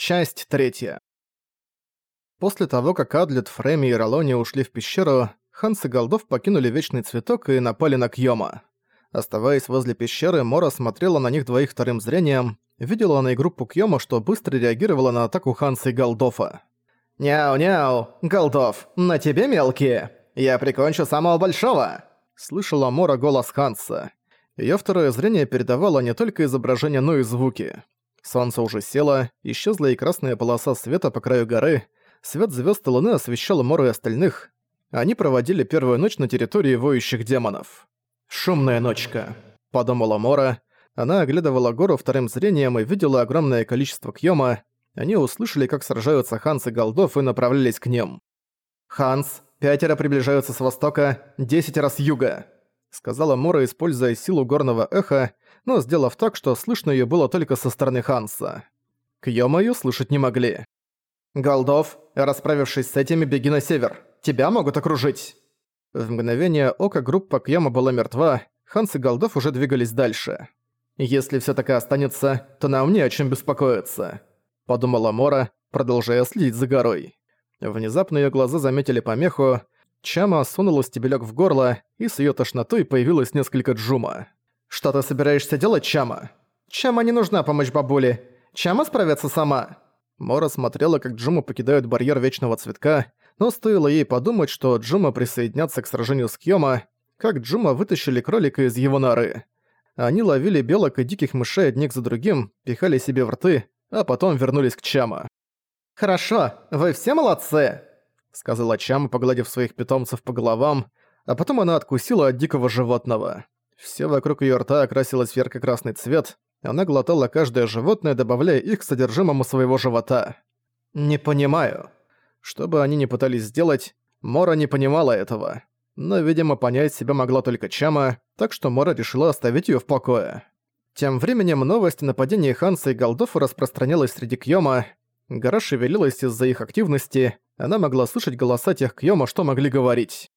Часть третья. После того, как Адлет, Фреми и Ролони ушли в пещеру, Ханс и Голдов покинули Вечный Цветок и напали на Кьёма. Оставаясь возле пещеры, Мора смотрела на них двоих вторым зрением, видела она и группу Кьёма, что быстро реагировала на атаку Ханса и Голдофа. «Няу-няу, Голдов, на тебе мелкие! Я прикончу самого большого!» Слышала Мора голос Ханса. Её второе зрение передавало не только изображение, но и звуки. Солнце уже село, исчезла и красная полоса света по краю горы, свет звезд и луны освещал Мору и остальных. Они проводили первую ночь на территории воющих демонов. «Шумная ночка», — подумала Мора. Она оглядывала гору вторым зрением и видела огромное количество Кьёма. Они услышали, как сражаются Ханс и Голдов и направлялись к ним. «Ханс, пятеро приближаются с востока, десятеро с юга», — сказала Мора, используя силу горного эха, но сделав так, что слышно её было только со стороны Ханса. Кьёма её слышать не могли. «Голдов, расправившись с этими, беги на север. Тебя могут окружить!» В мгновение ока группа Кьёма была мертва, Ханс и Голдов уже двигались дальше. «Если всё так и останется, то нам не о чем беспокоиться», — подумала Мора, продолжая следить за горой. Внезапно её глаза заметили помеху, Чама сунула стебелёк в горло, и с её тошнотой появилось несколько джума. «Что ты собираешься делать, Чама?» «Чама не нужна помощь бабуле. Чама справится сама». Мора смотрела, как Джума покидают барьер Вечного Цветка, но стоило ей подумать, что Джума присоединятся к сражению с Кьёма, как Джума вытащили кролика из его норы. Они ловили белок и диких мышей одних за другим, пихали себе в рты, а потом вернулись к Чама. «Хорошо, вы все молодцы!» — сказала Чама, погладив своих питомцев по головам, а потом она откусила от дикого животного. Все вокруг её рта окрасилось в ярко-красный цвет, она глотала каждое животное, добавляя их к содержимому своего живота. «Не понимаю». Что бы они ни пытались сделать, Мора не понимала этого. Но, видимо, понять себя могла только Чама, так что Мора решила оставить её в покое. Тем временем новость о нападении Ханса и Голдофа распространялась среди Кьёма. Гора шевелилась из-за их активности, она могла слышать голоса тех Кьёма, что могли говорить.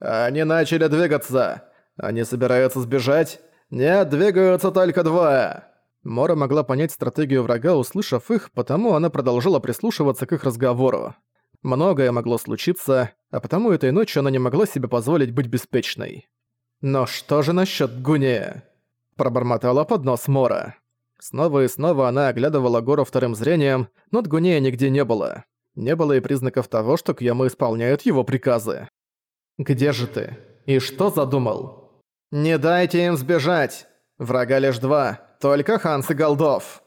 «Они начали двигаться!» Они собираются сбежать? Нет, двигаются только двое!» Мора могла понять стратегию врага, услышав их, потому она продолжала прислушиваться к их разговору. Многое могло случиться, а потому этой ночью она не могла себе позволить быть беспечной. «Но что же насчет Гунея?» Пробормотала под нос Мора. Снова и снова она оглядывала гору вторым зрением, но Гунея нигде не было. Не было и признаков того, что Кьяма исполняют его приказы. «Где же ты? И что задумал?» «Не дайте им сбежать! Врага лишь два, только Ханс и Голдов!»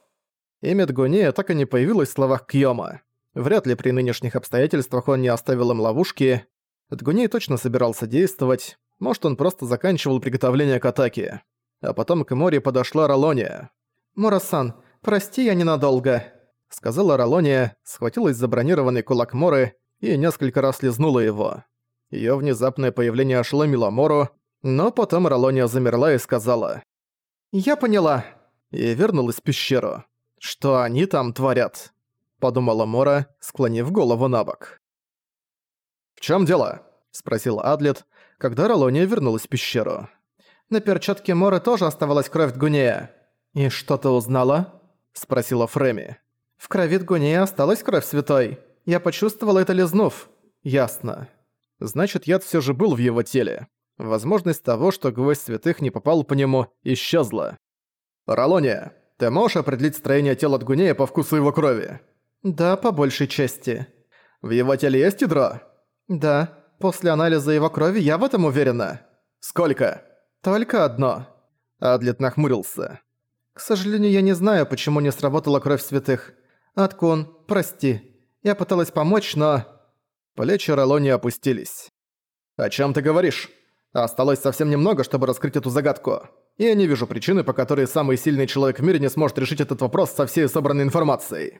Имя Дгунея так и не появилось в словах Кьёма. Вряд ли при нынешних обстоятельствах он не оставил им ловушки. Дгуней точно собирался действовать, может он просто заканчивал приготовление к атаке. А потом к Море подошла Ролония. «Мора-сан, прости я ненадолго», — сказала Ролония, схватилась за бронированный кулак Моры и несколько раз лизнула его. Её внезапное появление ошеломило Мору, но потом Ролония замерла и сказала «Я поняла» и вернулась в пещеру. «Что они там творят?» – подумала Мора, склонив голову на бок. «В чем дело?» – спросил Адлет, когда Ролония вернулась в пещеру. «На перчатке Моры тоже оставалась кровь Дгунея». «И что ты узнала?» – спросила Фреми. «В крови Дгунея осталась кровь святой. Я почувствовала это лизнув». «Ясно. Значит, яд все же был в его теле. Возможность того, что гвоздь святых не попал по нему, исчезла. «Ролония, ты можешь определить строение тела Дгунея по вкусу его крови?» «Да, по большей части». «В его теле есть ядро?» «Да. После анализа его крови я в этом уверена». «Сколько?» «Только одно». Адлет нахмурился. «К сожалению, я не знаю, почему не сработала кровь святых. Аткун, прости. Я пыталась помочь, но...» Плечи Ролони опустились. «О чем ты говоришь?» Осталось совсем немного, чтобы раскрыть эту загадку. И я не вижу причины, по которой самый сильный человек в мире не сможет решить этот вопрос со всей собранной информацией.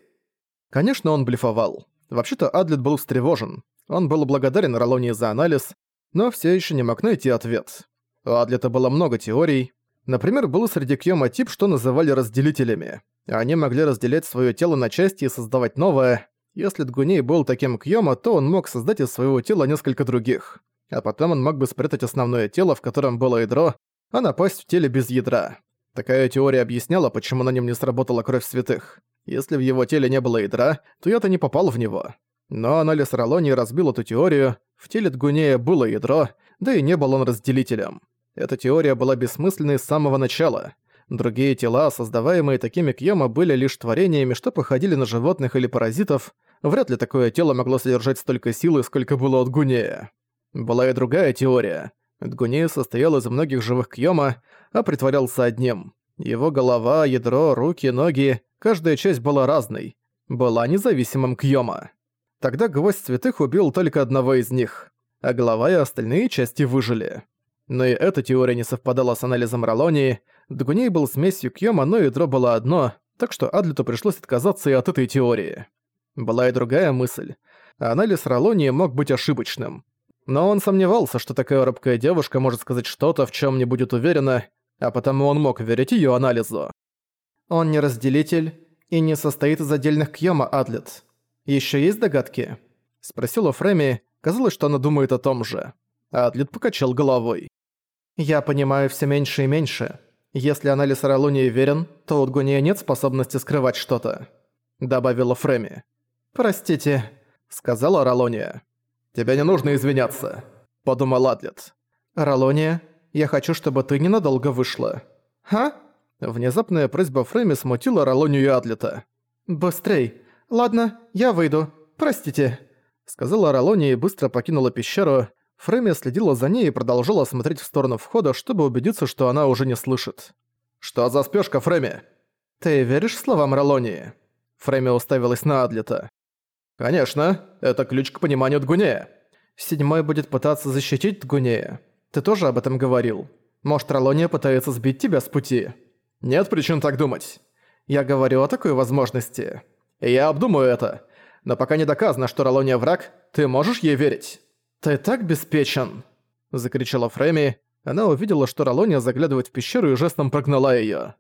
Конечно, он блефовал. Вообще-то Адлет был встревожен. Он был благодарен Ролонии за анализ, но все еще не мог найти ответ. У Адлета было много теорий. Например, был среди Кьёма тип, что называли разделителями. Они могли разделять свое тело на части и создавать новое. Если Дгуней был таким Кьёма, то он мог создать из своего тела несколько других а потом он мог бы спрятать основное тело, в котором было ядро, а напасть в теле без ядра. Такая теория объясняла, почему на нем не сработала кровь святых. Если в его теле не было ядра, то я-то не попал в него. Но анализ Ролони разбил эту теорию, в теле Дгунея было ядро, да и не был он разделителем. Эта теория была бессмысленной с самого начала. Другие тела, создаваемые такими Кьёма, были лишь творениями, что походили на животных или паразитов. Вряд ли такое тело могло содержать столько силы, сколько было от Гунея. Была и другая теория. Дгунея состоял из многих живых Кьёма, а притворялся одним. Его голова, ядро, руки, ноги, каждая часть была разной. Была независимым Кьёма. Тогда гвоздь святых убил только одного из них, а голова и остальные части выжили. Но и эта теория не совпадала с анализом Ролонии, Дгуней был смесью Кьёма, но ядро было одно, так что Адлету пришлось отказаться и от этой теории. Была и другая мысль. Анализ Ролонии мог быть ошибочным. Но он сомневался, что такая робкая девушка может сказать что-то, в чем не будет уверена, а потому он мог верить ее анализу. Он не разделитель и не состоит из отдельных Кьёма, Адлет. Еще есть догадки?» Спросила Фреми, казалось, что она думает о том же. Адлет покачал головой. «Я понимаю все меньше и меньше. Если анализ Ролунии верен, то у Дгуния нет способности скрывать что-то», — добавила Фреми. «Простите», — сказала Ролония. «Тебе не нужно извиняться», — подумал Адлет. «Ролония, я хочу, чтобы ты ненадолго вышла». «Ха?» Внезапная просьба Фрейми смутила Ролонию и Адлета. «Быстрей! Ладно, я выйду. Простите», — сказала Ролония и быстро покинула пещеру. Фрейми следила за ней и продолжала смотреть в сторону входа, чтобы убедиться, что она уже не слышит. «Что за спешка, Фрейми?» «Ты веришь словам Ролонии?» Фрейми уставилась на Адлета. «Конечно, это ключ к пониманию Дгунея». «Седьмой будет пытаться защитить Дгунея. Ты тоже об этом говорил. Может, Ролония пытается сбить тебя с пути?» «Нет причин так думать». «Я говорю о такой возможности». «Я обдумаю это. Но пока не доказано, что Ролония враг, ты можешь ей верить?» «Ты так беспечен!» – закричала Фрейми. Она увидела, что Ролония заглядывает в пещеру и жестом прогнала её.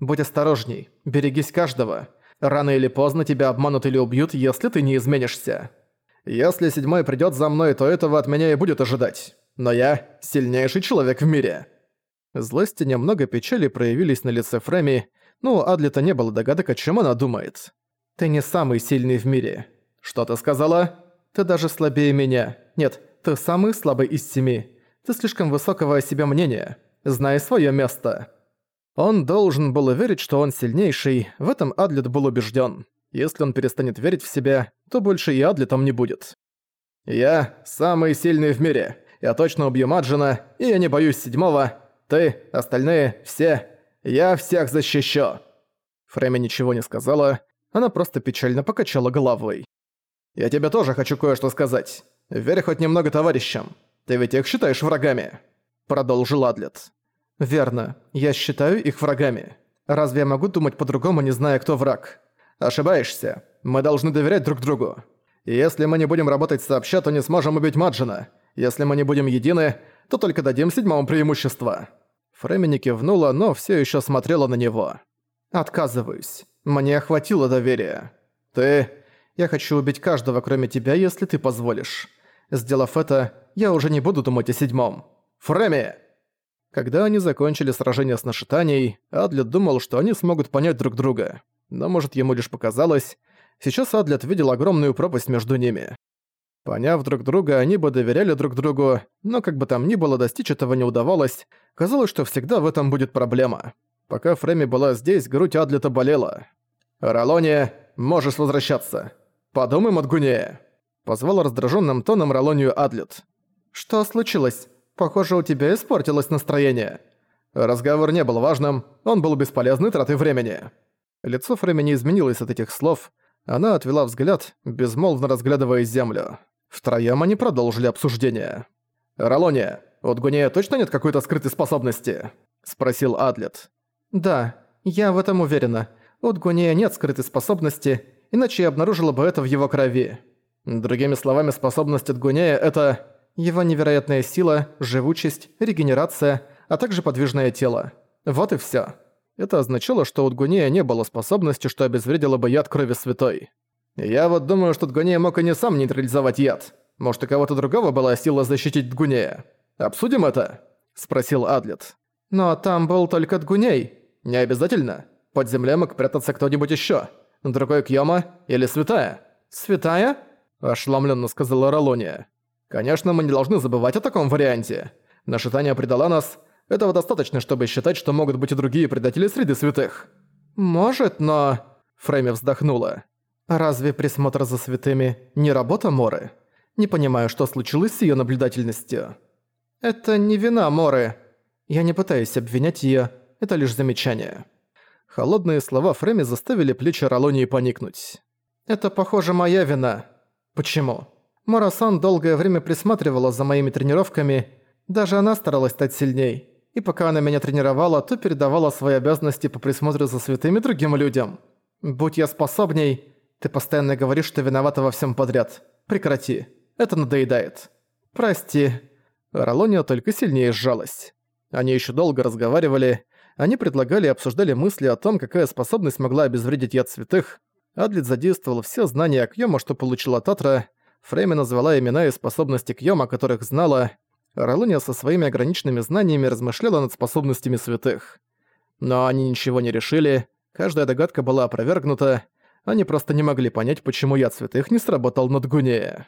«Будь осторожней, берегись каждого. Рано или поздно тебя обманут или убьют, если ты не изменишься. Если седьмой придёт за мной, то этого от меня и будет ожидать. Но я сильнейший человек в мире». Злость и немного печали проявились на лице Фреми, но у Адлета не было догадок, о чем она думает. «Ты не самый сильный в мире». «Что ты сказала?» «Ты даже слабее меня. Нет, ты самый слабый из семи. Ты слишком высокого о себе мнения. Знай своё место». Он должен был верить, что он сильнейший, в этом Адлет был убежден. Если он перестанет верить в себя, то больше и Адлетом не будет. «Я самый сильный в мире. Я точно убью Маджина, и я не боюсь седьмого. Ты, остальные, все. Я всех защищу!» Фрейми ничего не сказала, она просто печально покачала головой. «Я тебе тоже хочу кое-что сказать. Верь хоть немного товарищам. Ты ведь их считаешь врагами?» Продолжил Адлет. «Верно. Я считаю их врагами. Разве я могу думать по-другому, не зная, кто враг?» «Ошибаешься. Мы должны доверять друг другу. если мы не будем работать сообща, то не сможем убить Маджина. Если мы не будем едины, то только дадим седьмому преимущество». Фрэмини кивнула, но все еще смотрела на него. «Отказываюсь. Мне хватило доверия. Ты... Я хочу убить каждого, кроме тебя, если ты позволишь. Сделав это, я уже не буду думать о седьмом. Фрэмми!» Когда они закончили сражение с Нашитанией, Адлет думал, что они смогут понять друг друга. Но, может, ему лишь показалось. Сейчас Адлет видел огромную пропасть между ними. Поняв друг друга, они бы доверяли друг другу, но как бы там ни было, достичь этого не удавалось. Казалось, что всегда в этом будет проблема. Пока Фрейми была здесь, грудь Адлета болела. «Ролония, можешь возвращаться. Подумаем от Гунея», — позвал раздраженным тоном Ролонию Адлет. «Что случилось?» Похоже, у тебя испортилось настроение. Разговор не был важным, он был бесполезной тратой времени. Лицо Фрейми изменилось от этих слов. Она отвела взгляд, безмолвно разглядывая землю. Втроём они продолжили обсуждение. «Ролония, у Дгунея точно нет какой-то скрытой способности?» – спросил Адлет. «Да, я в этом уверена. У Дгунея нет скрытой способности, иначе я обнаружила бы это в его крови. Другими словами, способность Дгунея – это его невероятная сила, живучесть, регенерация, а также подвижное тело. Вот и всё. Это означало, что у Дгунея не было способности, что обезвредило бы яд крови святой. Я вот думаю, что Дгунея мог и не сам нейтрализовать яд. Может, у кого-то другого была сила защитить Дгунея. Обсудим это?» – спросил Адлет. «Но там был только Дгуней». «Не обязательно. Под землей мог прятаться кто-нибудь ещё. Другой Кьёма или Святая?» «Святая?» – ошеломленно сказала Ролония. «Конечно, мы не должны забывать о таком варианте. Наша Таня предала нас. Этого достаточно, чтобы считать, что могут быть и другие предатели среди святых». «Может, но...» – Фрейми вздохнула. «Разве присмотр за святыми не работа Моры? Не понимаю, что случилось с её наблюдательностью». «Это не вина Моры. Я не пытаюсь обвинять её, это лишь замечание». Холодные слова Фрейми заставили плечи Ролонии поникнуть. «Это, похоже, моя вина. Почему? Мора-сан долгое время присматривала за моими тренировками, даже она старалась стать сильней. И пока она меня тренировала, то передавала свои обязанности по присмотру за святыми другим людям. Будь я способней, ты постоянно говоришь, что виновата во всем подряд. Прекрати. Это надоедает. Прости. Ролония только сильнее сжалась. Они еще долго разговаривали, они предлагали и обсуждали мысли о том, какая способность могла обезвредить яд святых. Адлит задействовал все знания о Кьёма, что получила Татра. Фрейми назвала имена и способности Кьёма, которых знала. Ролония со своими ограниченными знаниями размышляла над способностями святых. Но они ничего не решили, каждая догадка была опровергнута, они просто не могли понять, почему яд святых не сработал над Гунея.